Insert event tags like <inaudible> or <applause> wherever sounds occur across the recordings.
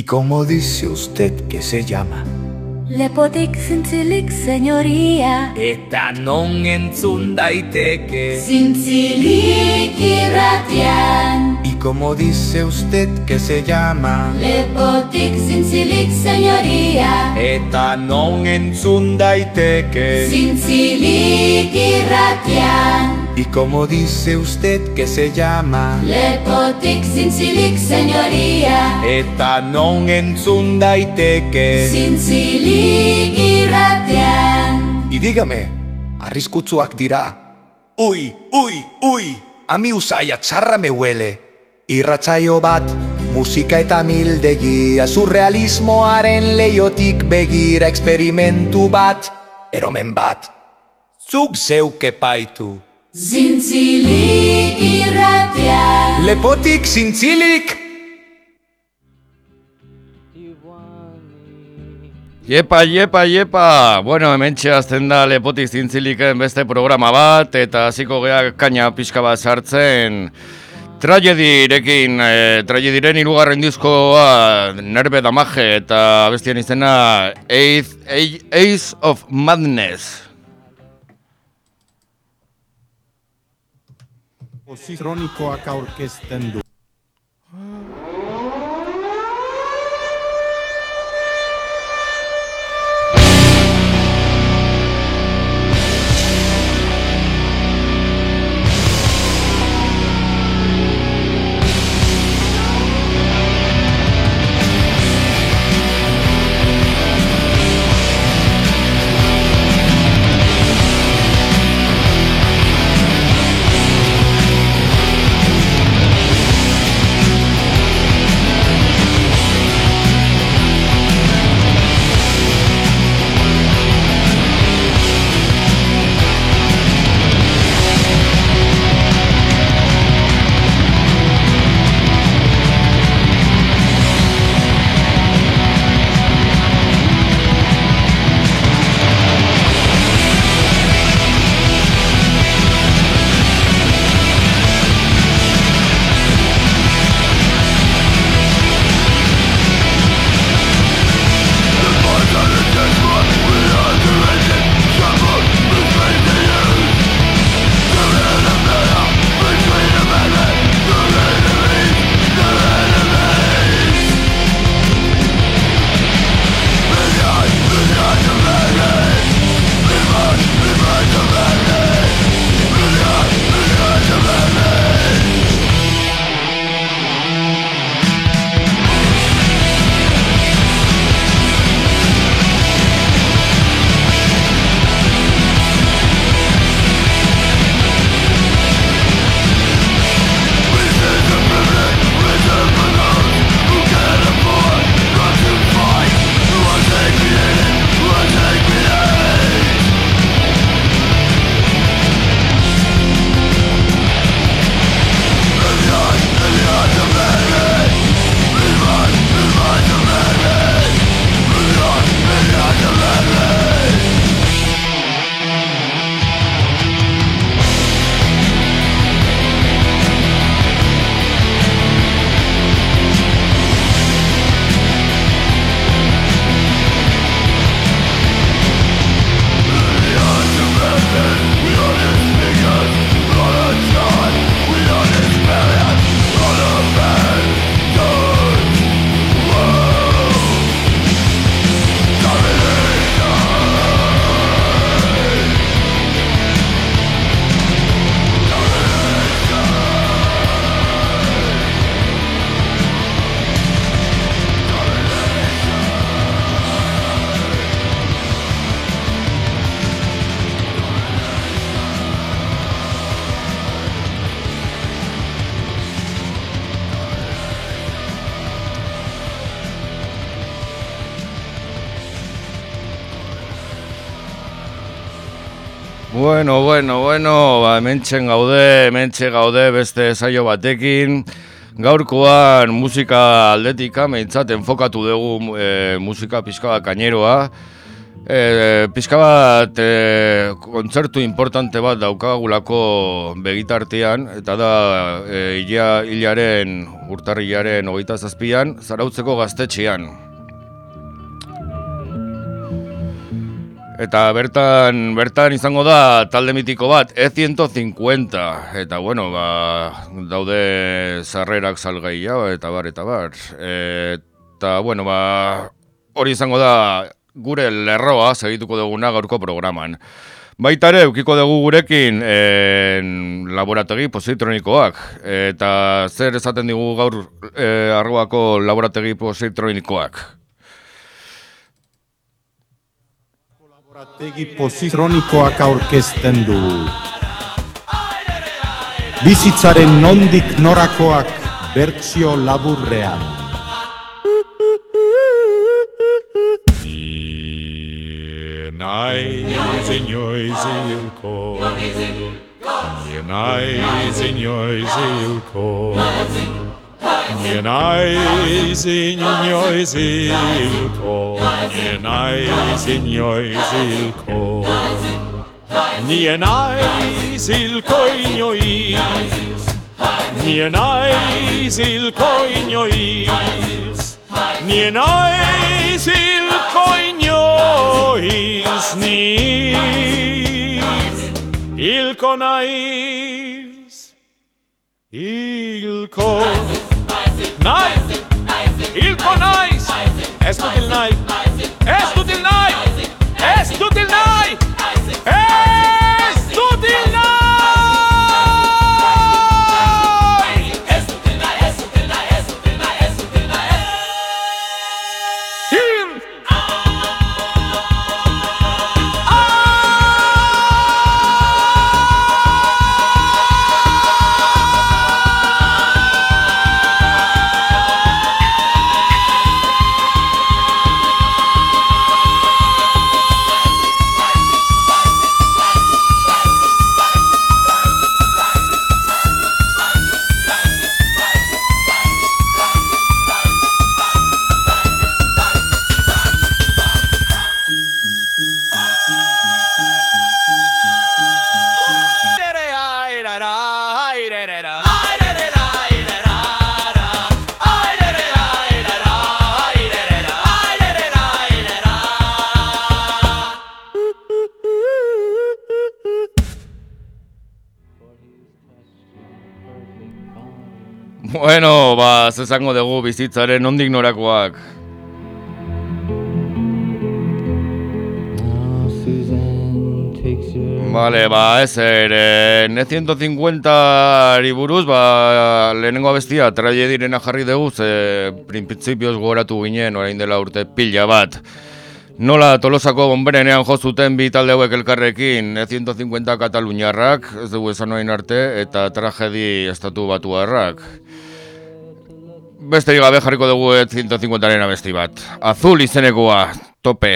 ¿Y cómo dice usted que se llama? Lepotik zintzilik, señoría. Eta non entzun daiteke. Zintzilik irratian ¿Y cómo dice usted que se llama? Lepotik zintzilik, señoría. Eta non entzun daiteke. Zintzilik irratian ¿Y cómo dice usted que se llama? Lepotik zintzilik, señoría. Eta non entzun daiteke Zintzilik irratian Y dígame, arriskutsuak dira Ui, ui, ui, ami usaia txarra me huele. Irratzaio bat, musika eta mildegia Surrealismoaren leiotik begira Experimentu bat, eromen bat. Zuk zeuke paitu Zintzilik irratian Lepotik zintzilik Iepa, iepa, iepa! Bueno, hemen azten da lepotik zintziliken beste programa bat, eta hasiko geha kaina pixka bat sartzen. Tragedirekin, e, tragediren irugarren diskoa nerbe damaje, eta bestien izena Ace of Madness. Kronikoak aurkezten du. Bueno, ba, mentxen gaude, mentxe gaude beste saio batekin. Gaurkoan musika aldetika, meintzat enfokatu dugu e, musika pixka bat kaineroa. E, pixka bat e, kontzertu importante bat daukagulako begitartean, eta da e, ila, hilaren, urtarrilaren hogeita zazpian, zarautzeko gaztetxean. Eta bertan, bertan izango da talde mitiko bat, E150, eta bueno, ba, daude sarrerak salgaia, eta bar, eta bar. Eta bueno, ba, hori izango da gure lerroa segituko duguna gaurko programan. Baita ere, eukiko dugu gurekin en, laborategi positronikoak. Eta zer esaten digu gaur e, arroako laborategi positronikoak? Laborategi positronikoak aurkezten du. Bizitzaren nondik norakoak bertsio laburrean. Nie najzinjoj zilko, nie najzinjoj zilko. Nie najzilkoj njoj, nie najzilkoj njoj, nie najzilkoj njoj zni. Ilko naiz, ilko naiz. Nein! Il Nice! Es tut il Nein! Es tut il Nein! Es! Zezango dugu bizitzaren ondik norakoak. Vale, ba, ez ere, N150 buruz, ba, lehenengo abestia, traie direna jarri dugu, ze printzipioz goratu ginen, orain dela urte pila bat. Nola tolosako bomberenean jo zuten bi talde hauek elkarrekin, E150 Kataluniarrak, ez dugu esan orain arte, eta tragedi estatu batuarrak. Beste gabe jarriko dugu E150aren abesti bat. Azul izenekoa, tope.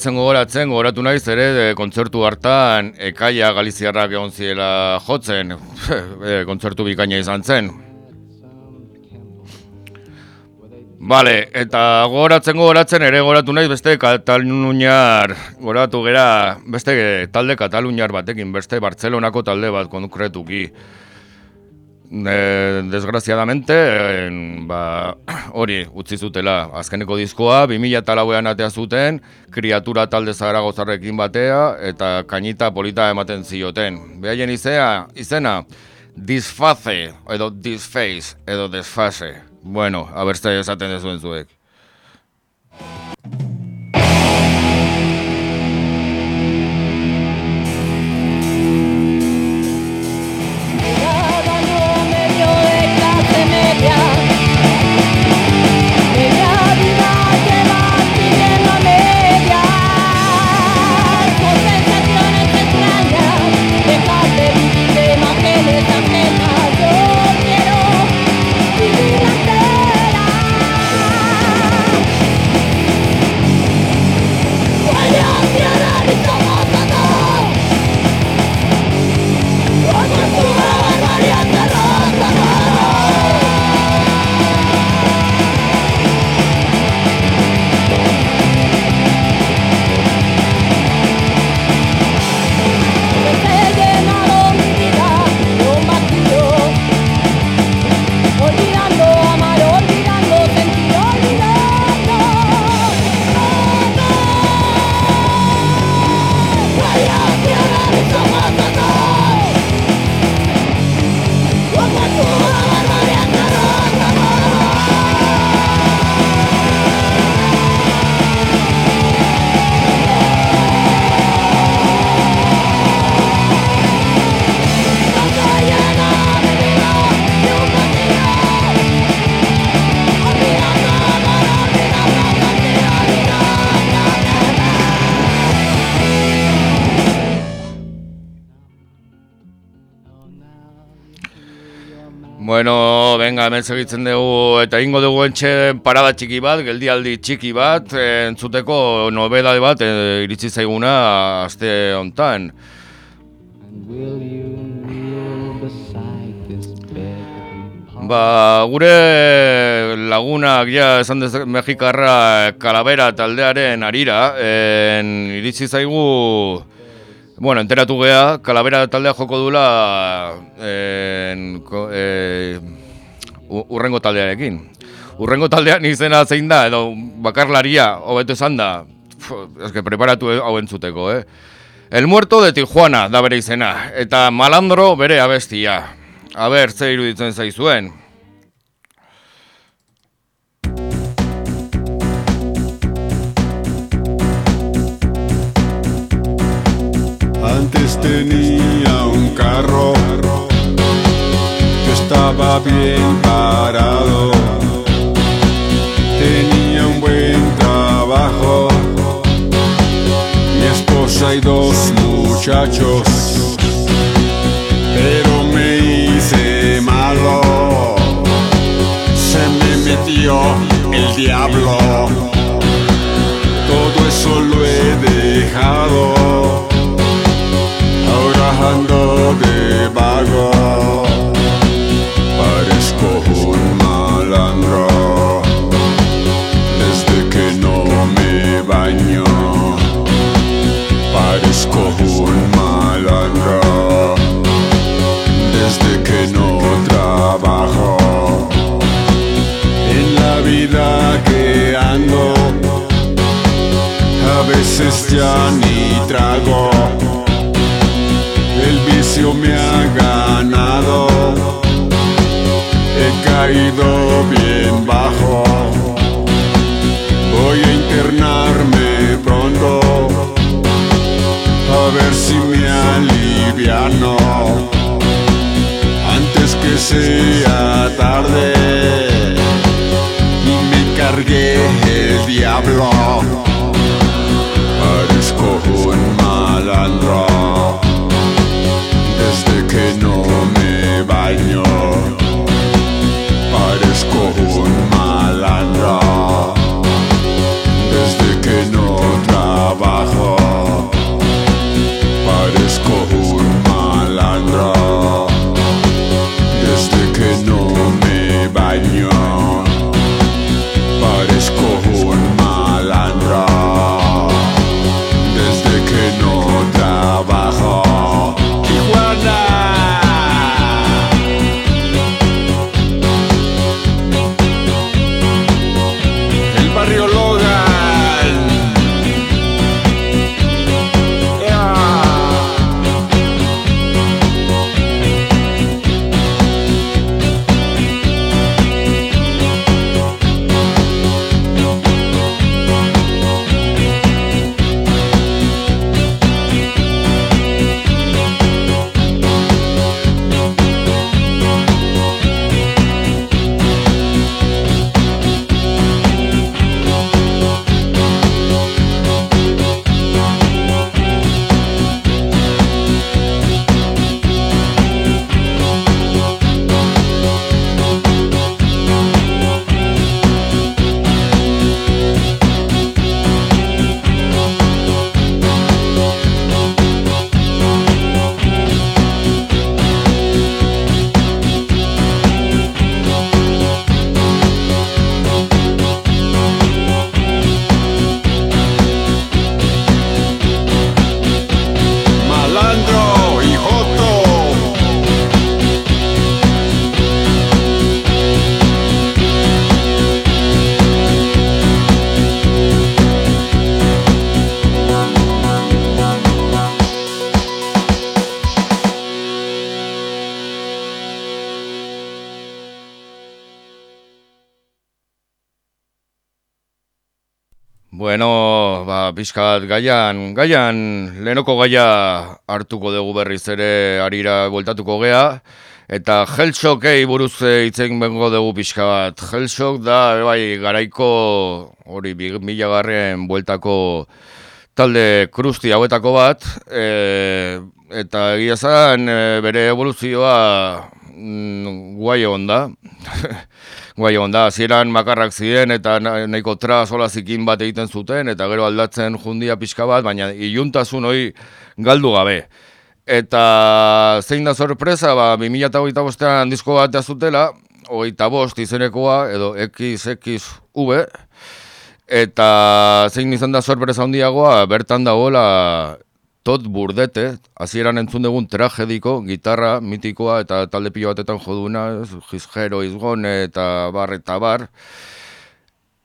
Gogoratzen, gogoratzen, gogoratu naiz ere, de, kontzertu hartan, ekaia galiziarrak egon ziela jotzen, <laughs> e, kontzertu bikaina izan zen. Bale, eta gogoratzen, gogoratzen, ere gogoratu naiz beste Kataluniar, gogoratu gera, beste talde Kataluniar batekin, beste Bartzelonako talde bat konkretuki. E, desgraziadamente, en, ba, hori utzi zutela azkeneko diskoa, 2000 eta lauean atea zuten, kriatura talde zaragozarrekin batea, eta kainita polita ematen zioten. Behaien izea, izena, disface, edo disface, edo desfase. Bueno, abertze esaten dezuen zuek. Hemen segitzen dugu eta ingo dugu entxe parada txiki bat, geldialdi txiki bat, eh, entzuteko nobedade bat eh, iritsi zaiguna aste hontan. Ba, gure lagunak ja esan dez Mexikarra Calavera taldearen arira, en, iritsi zaigu Bueno, enteratu gea, Calavera taldea joko dula en, ko, e, u- urrengo taldearekin. Urrengo taldean izena zein da, edo bakarlaria, hobeto esan da, eske preparatu hau entzuteko, eh? El muerto de Tijuana da bere izena, eta malandro bere abestia. A ber, ze iruditzen zaizuen. Antes tenía un carro estaba bien parado. Tenía un buen trabajo, mi esposa y dos muchachos. Pero me hice malo, se me metió el diablo. Todo eso lo he dejado. Ahora ando de vago, que ando, a veces ya ni trago el vicio me ha ganado. He caído bien bajo. Voy a internarme pronto. A ver si me aliviano. Antes que sea tarde cargué el diablo. Parezco un malandro. Desde que no me baño, parezco un malandro. Desde que no trabajo, parezco un malandro. Desde que no me baño. Bueno, pixka bat gaian, gaian, lehenoko gaia hartuko dugu berriz ere arira bueltatuko gea, eta Hellshockei buruz eh, hitzen bengo dugu pixka bat. Hellshock da, bai, garaiko, hori, mila garren bueltako talde krusti hauetako bat, e, eta egia zan e, bere evoluzioa mm, guai egon da. <laughs> guai egon da, hasieran makarrak ziren eta na- nahiko tra solazikin bat egiten zuten, eta gero aldatzen jundia pixka bat, baina iluntasun hori galdu gabe. Eta zein da sorpresa, ba, 2008 bostean disko bat zutela, hogeita bost izenekoa, edo XXV, eta zein izan da sorpresa handiagoa, bertan dagoela tot burdete, hasieran entzun dugun tragediko, gitarra mitikoa eta talde pilo batetan joduna, jizgero izgone eta bar eta bar.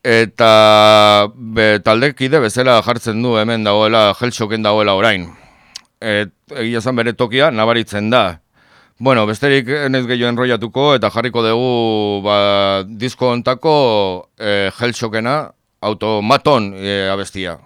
Eta be, taldekide bezala jartzen du hemen dagoela, Hellshocken dagoela orain. Et, egia esan bere tokia nabaritzen da. Bueno, besterik enez gehiago enroiatuko eta jarriko dugu ba, disko ontako e, Hellshockena, automaton e, abestia.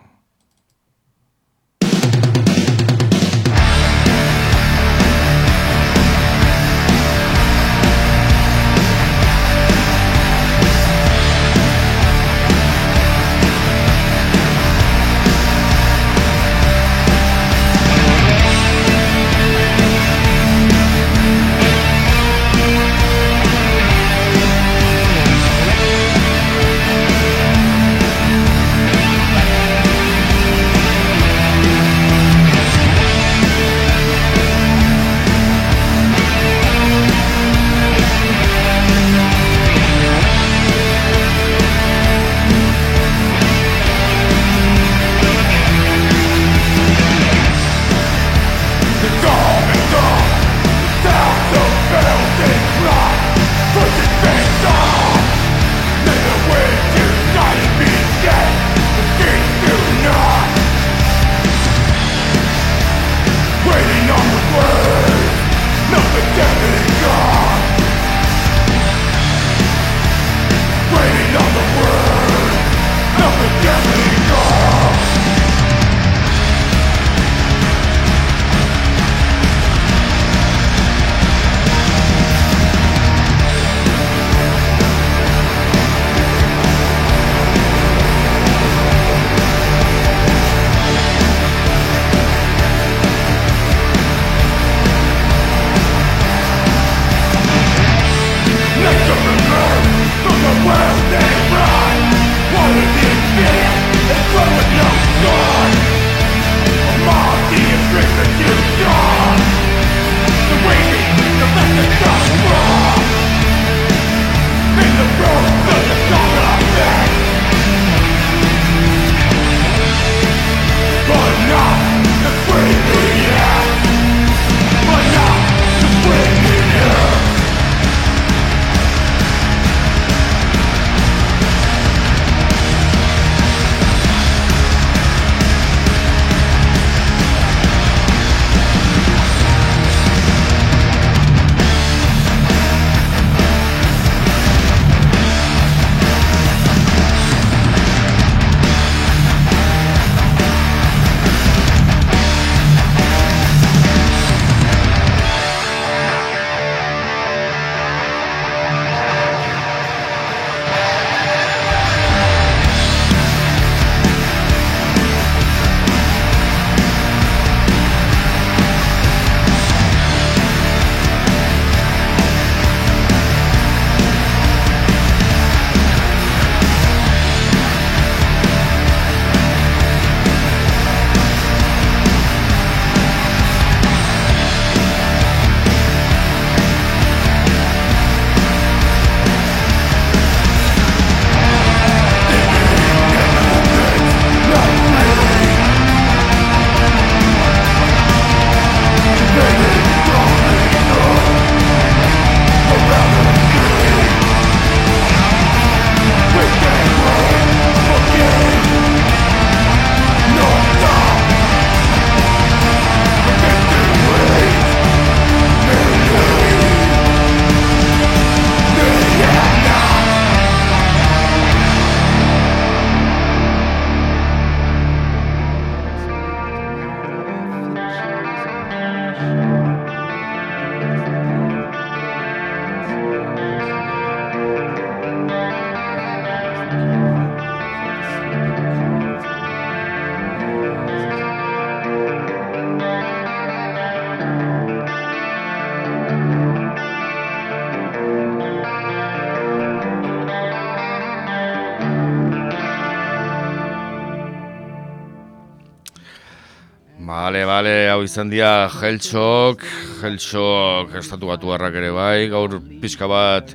Bale, hau izan dira Heltxok, Heltxok estatu batu harrak ere bai, gaur pixka bat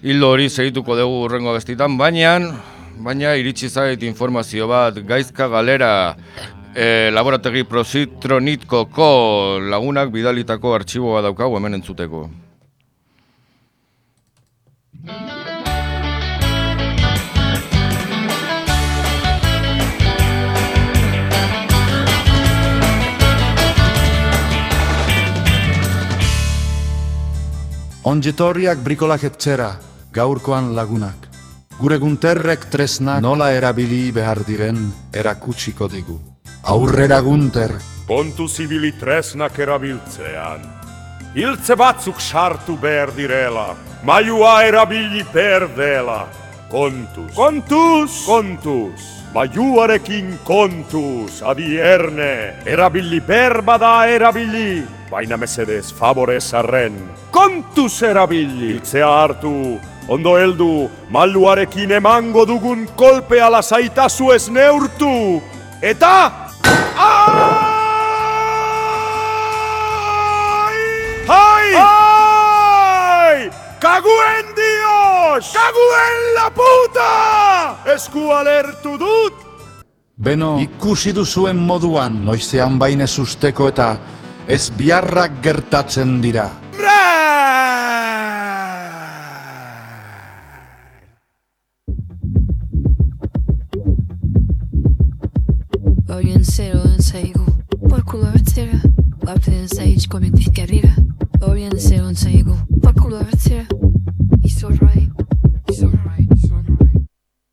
hildo hori segituko dugu urrengo bestitan, baina, baina iritsi zait informazio bat, gaizka galera e, laborategi prositronitkoko lagunak bidalitako artxiboa daukagu hemen entzuteko. Ongetorriak brikolak etxera, gaurkoan lagunak. Gure gunterrek tresnak nola erabili behar diren erakutsiko digu. Aurrera gunter, Kontu zibili tresnak erabiltzean. Hiltze batzuk sartu behar direla. Maiua erabili behar dela. Kontuz. Kontuz! Kontuz! Maiuarekin kontuz, adi erne. Erabili behar bada erabili. Baina mesedez favorez arren. Kontuz erabili! Hiltzea hartu, ondo heldu, maluarekin emango dugun kolpea lasaitazu ez neurtu. Eta... Ai! ¡Ay! ¡Ay! ¡Caguen Dios! ¡Caguen la puta! Esku alertu dut! beno ikusi duzuen moduan noizean bainez usteko eta ez biarra gertatzen dira. Oien zeroan zaigu, bakula batzera, lapten zaitz komentik garrira. Oien zeroan zaigu, bakula batzera, izorrai, izorrai, izorrai.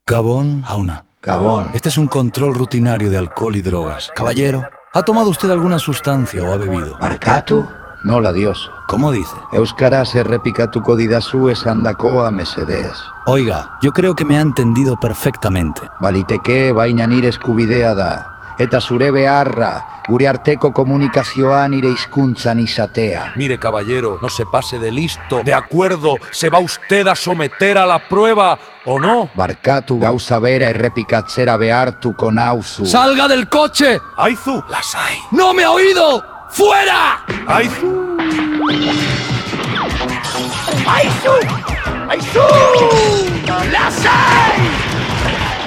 Gabón, Jauna. Gabón. Este es un control rutinario de alcohol y drogas. Caballero, ¿ha tomado usted alguna sustancia o ha bebido? Barkatu? Nola dios. ¿Cómo dice? Euskaraz errepikatuko didazu esandakoa mesedez. Oiga, yo creo que me ha entendido perfectamente. Baliteke baina nire eskubidea da. Eta zure beharra, gure arteko komunikazioa nire hizkuntzan izatea. Mire, caballero, no se pase de listo. De acuerdo, ¿se va usted a someter a la prueba o no? Barkatu gauza bera errepikatzera behartuko nauzu. ¡Salga del coche! ¡Aizu! ¡Las hay! ¡No me ha oído! ¡Fuera! ¡Aizu!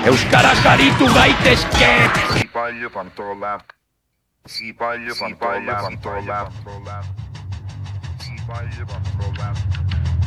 ¡Euskaraz aritu gaitezke! palio controla. Si palio controla. Si palio controla. Si palio controla. Si.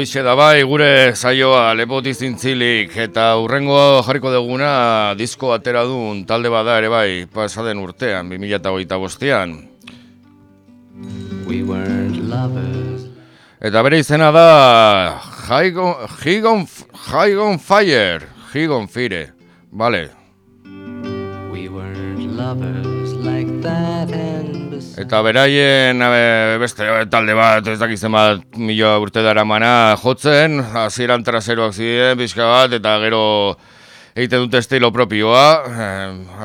hoxe da bai gure zaioa lepotiz intzilik eta urrengo jarriko deguna disko atera duen talde bada ere bai pasaden urtean, 2008 bostean. We eta bere izena da Higon Higon Fire, Higon Fire, vale. We weren't lovers like that Eta beraien e, beste talde bat, ez dakizen bat mila urte dara mana jotzen, hasieran traseroak ziren, pixka bat, eta gero egiten dute estilo propioa,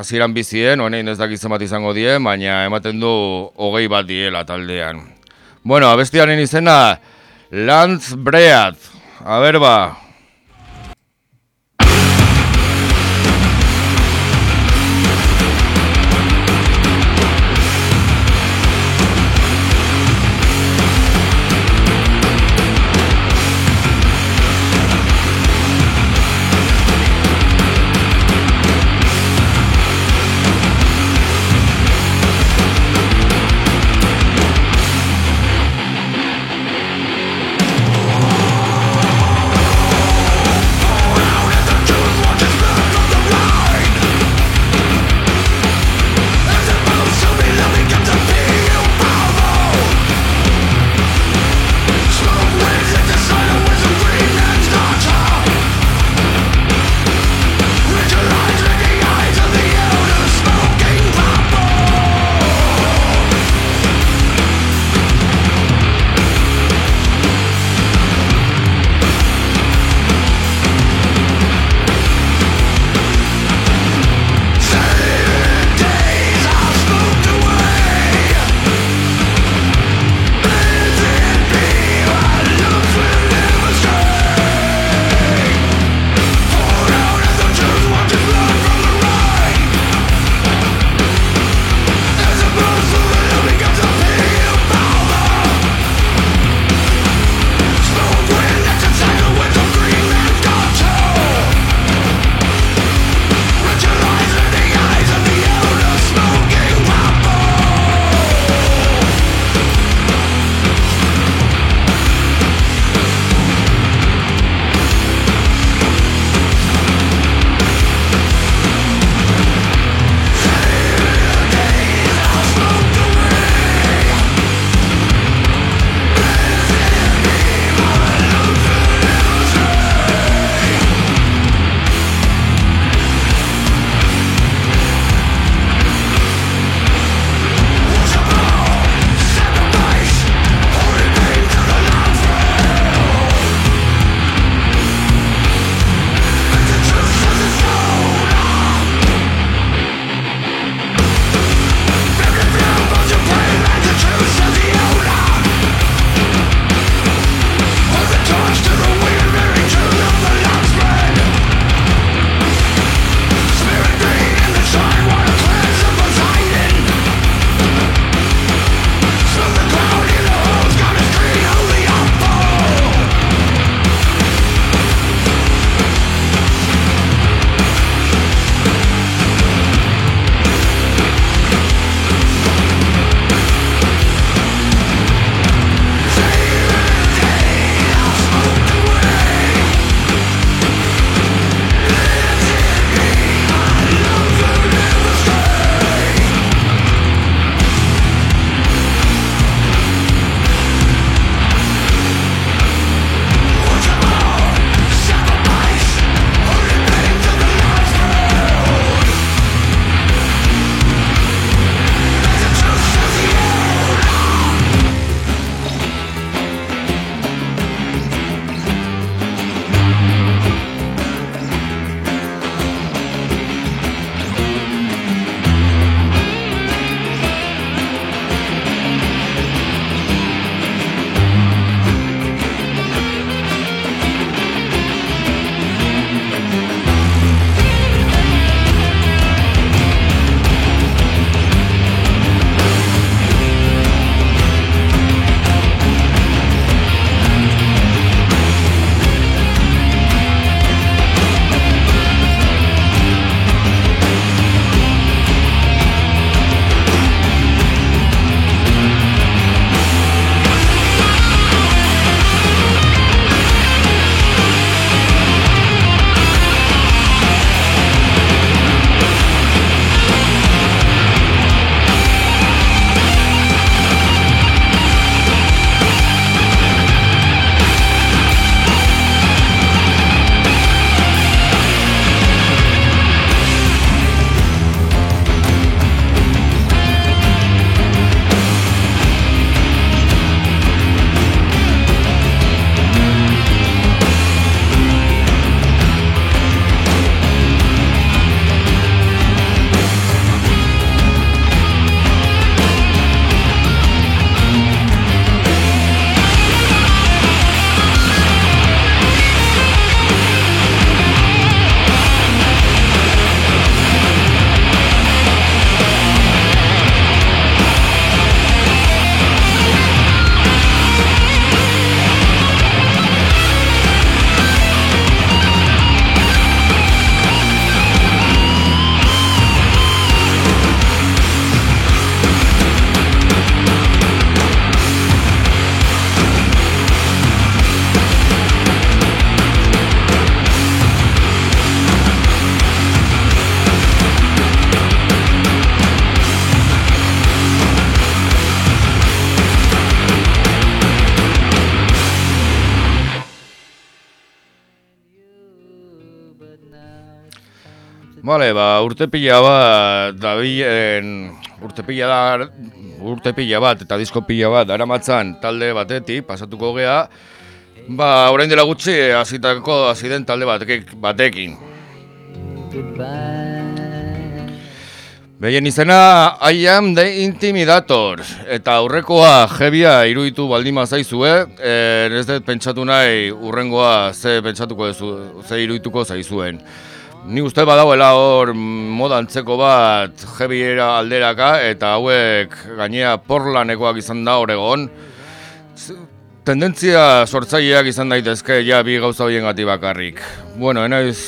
hasieran bizien, honein ez dakizen bat izango die, baina ematen du hogei bat diela taldean. Bueno, abestiaren izena, Lance Breat, a ber ba, Bale, ba, urte pila bat, dabilen, urte pila da, urte pila bat eta disko pila bat daramatzan talde batetik, pasatuko gea, ba, orain dela gutxi, hasitako hasi den talde batek, batekin. Behien izena, I am the Intimidator, eta aurrekoa jebia iruditu baldima zaizue, e, ez dut pentsatu nahi urrengoa ze pentsatuko ze irudituko zaizuen. Ni uste badauela hor moda antzeko bat jebiera alderaka eta hauek gainea porlanekoak izan da hor egon. Tendentzia sortzaileak izan daitezke ja bi gauza horien gati bakarrik. Bueno, enaiz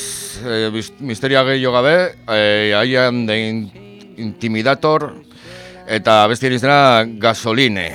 e, bis- misteria gehiago gabe, e, haian de in- intimidator eta besti izena gasoline.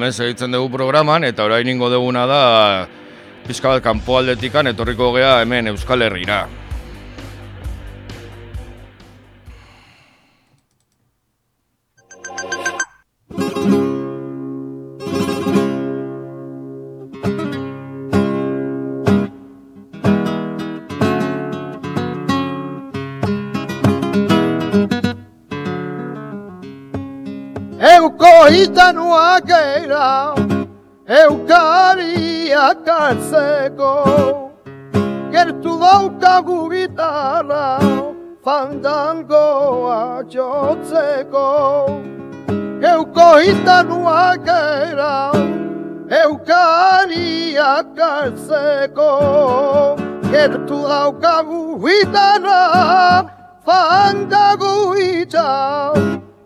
Hemen segitzen dugu programan, eta orain ingo duguna da, pixka bat kanpoaldetikan etorriko gea hemen Euskal Herrira. Hitanua geira, eukaria kartzeko, gertu daukagu gitarra, fandangoa jotzeko. Euko hitanua geira, eukaria kartzeko, gertu daukagu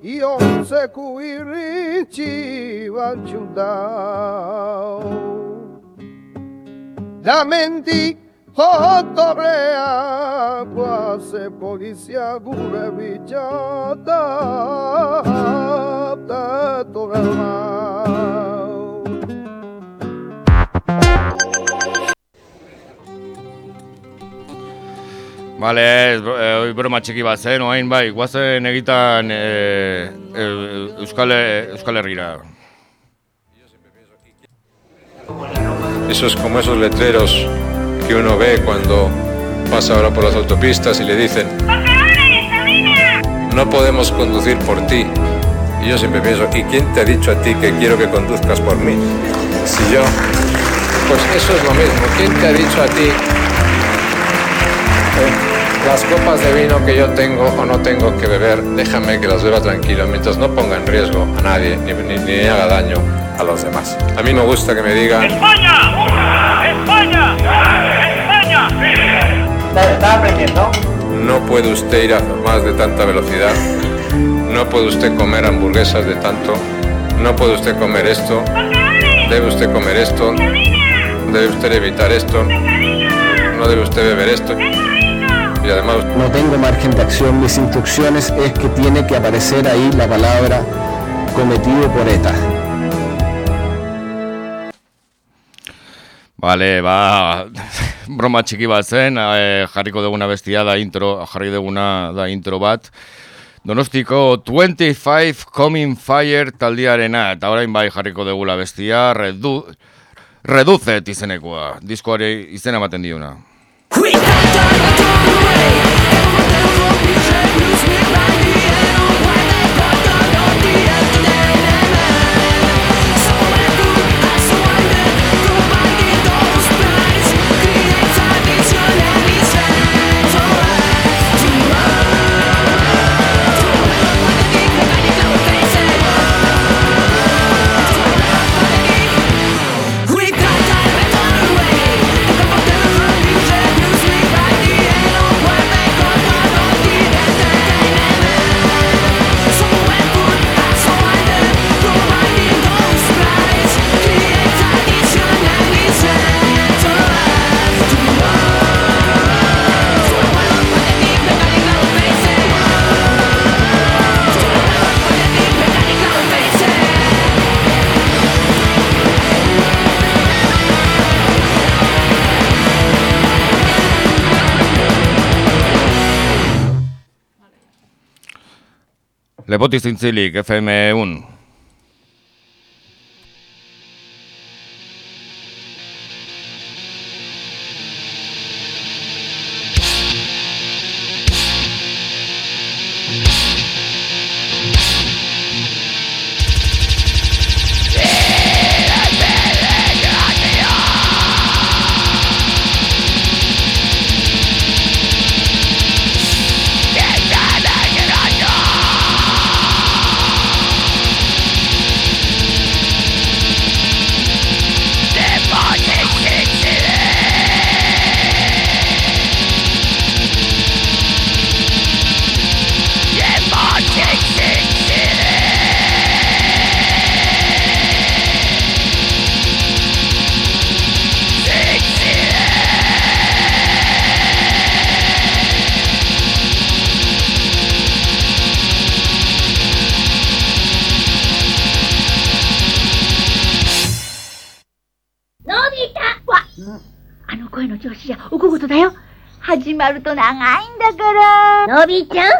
gitarra, fandangoa jotzeko. Iontzeko iritsi bantxundau Da mendi jotorrea Guaze polizia gure bitxata Aptatu Bale, e, hoi broma txiki bat zen, oain bai, guazen egitan e, e, Euskal, Euskal Herrira. Eso es como esos letreros que uno ve cuando pasa ahora por las autopistas y le dicen no podemos conducir por ti. Y yo siempre pienso, ¿y quién te ha dicho a ti que quiero que conduzcas por mí? Si yo... Pues eso es lo mismo, ¿quién te ha dicho a ti eh, las copas de vino que yo tengo o no tengo que beber, déjame que las beba tranquilo, mientras no ponga en riesgo a nadie ni, ni, ni haga daño a los demás. A mí me gusta que me digan... ¡España! ¡España! ¡España! ¿Está aprendiendo? No puede usted ir a más de tanta velocidad. No puede usted comer hamburguesas de tanto. No puede usted comer esto. Debe usted comer esto. Debe usted evitar esto. No debe usted beber esto. Y además... No tengo margen de acción. Mis instrucciones es que tiene que aparecer ahí la palabra cometido por ETA. Vale, ba, <laughs> broma txiki bat zen, e, jarriko duguna bestia da intro, jarri duguna da intro bat. Donostiko 25 Coming Fire taldiarena, eta orain bai jarriko dugula bestia, redu, Reducet izenekoa, diskoari izena ematen diuna. away. Everything's okay. Lepotiz zintzilik, FM1. のびちゃん？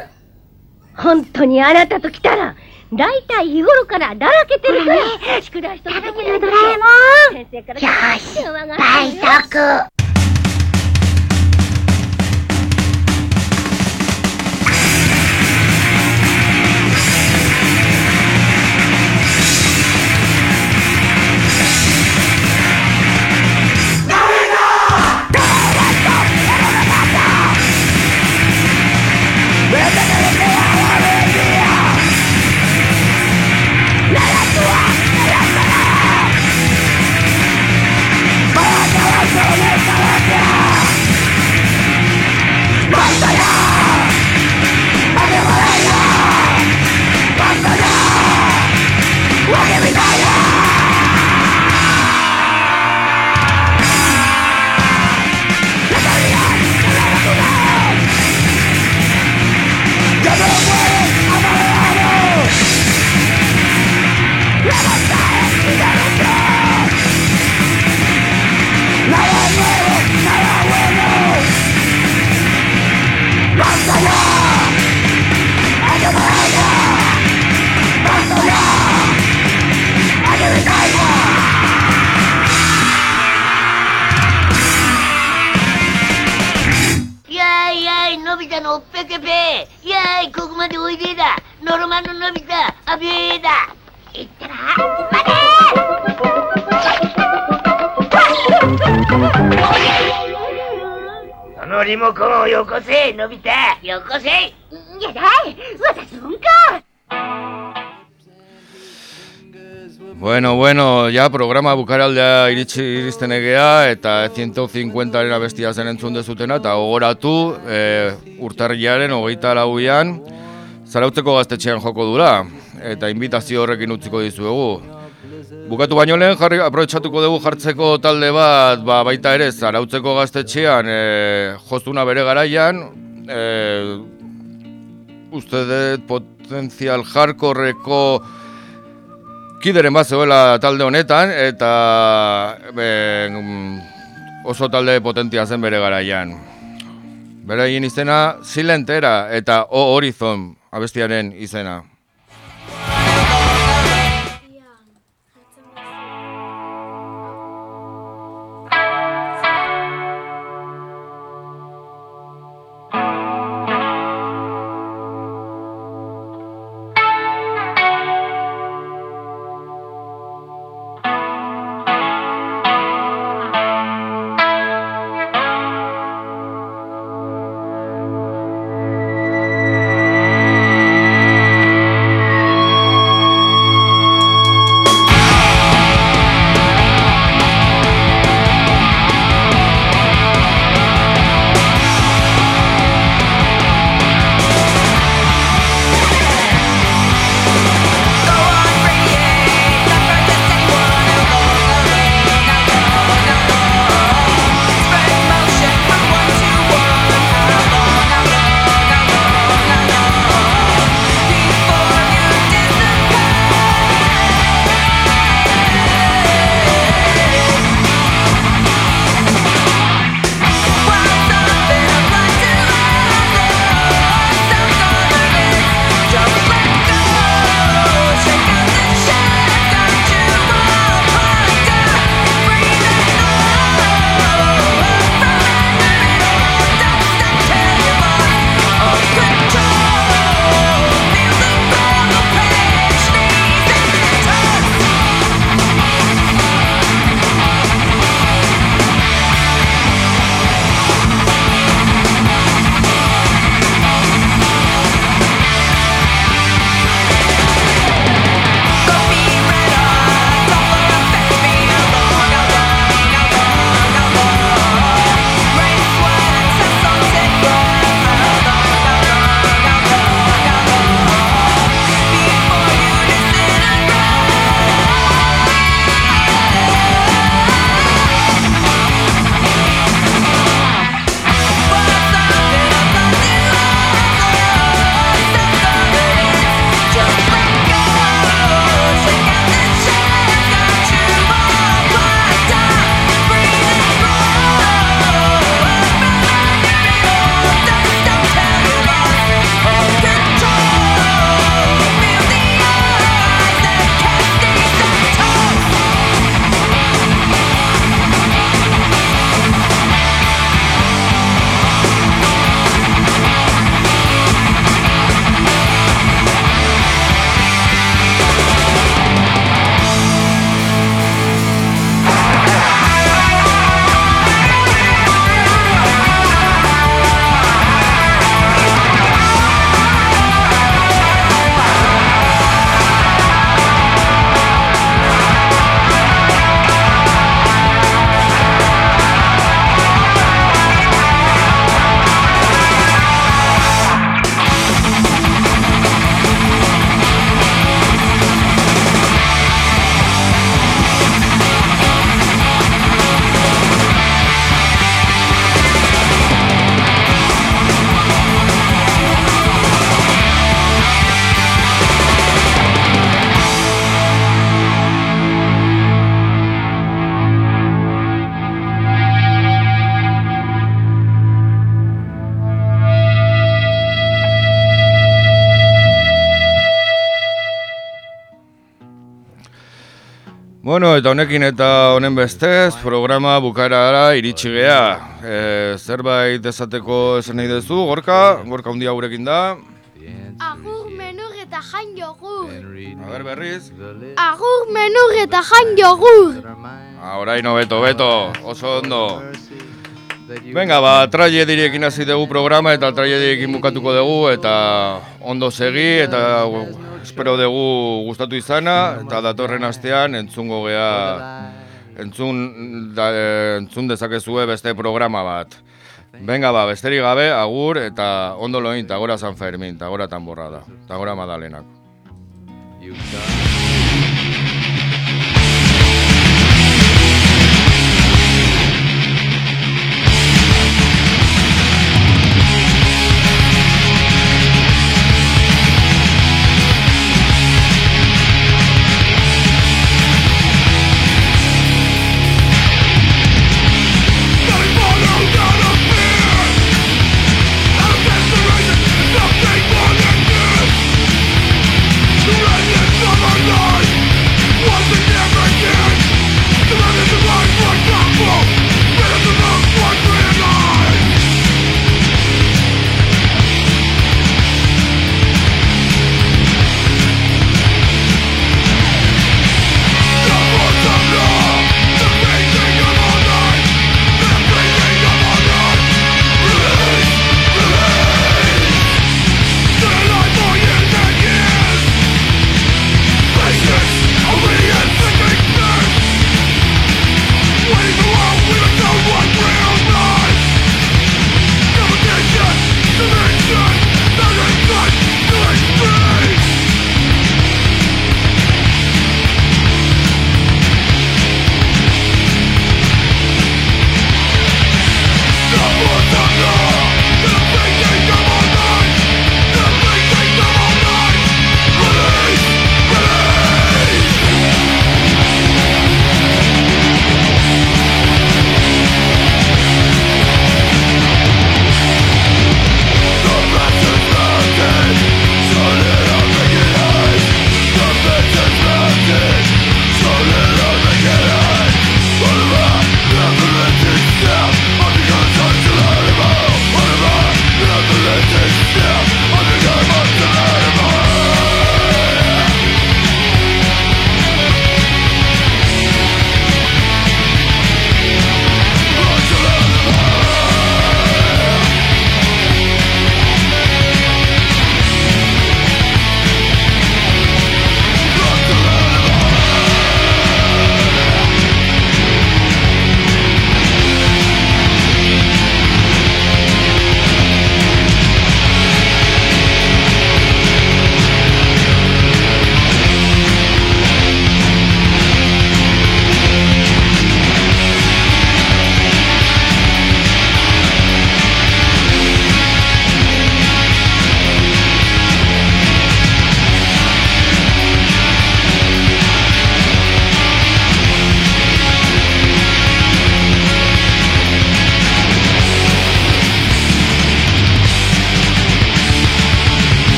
本当にあなたと来たら、だいたい日頃からだらけてるから、宿題しとくだけないドラえもん先生からよし、倍速 programa bukaraldea iritsi iristen egea eta 150-aren abestia zen entzun dezutena eta gogoratu e, urtarriaren hogeita lauian zarautzeko gaztetxean joko dura eta invitazio horrekin utziko dizuegu. Bukatu baino lehen jarri aprobetxatuko dugu jartzeko talde bat ba, baita ere zarautzeko gaztetxean e, jostuna bere garaian e, uste dut potentzial jarkorreko kideren bat zegoela talde honetan, eta ben, oso talde potentia zen bere garaian. Beraien izena Silentera eta O Horizon abestiaren izena. Eta honekin eta honen bestez, programa bukaerara iritsi gea. E, zerbait esateko esan nahi duzu, gorka, gorka hundia gurekin da. Agur menur eta jan jogur. A ber, berriz. Agur menur eta jan jogur. Ah, oraino beto, beto, oso ondo. Venga, ba, tragediekin hasi dugu programa eta tragediekin bukatuko dugu eta ondo segi eta espero dugu gustatu izana eta datorren astean entzungo gea entzun, da, entzun dezakezue beste programa bat. Venga, ba, besterik gabe, agur eta ondo loin, eta gora San Fermin, eta gora Tamborrada, eta gora Madalenak. You've done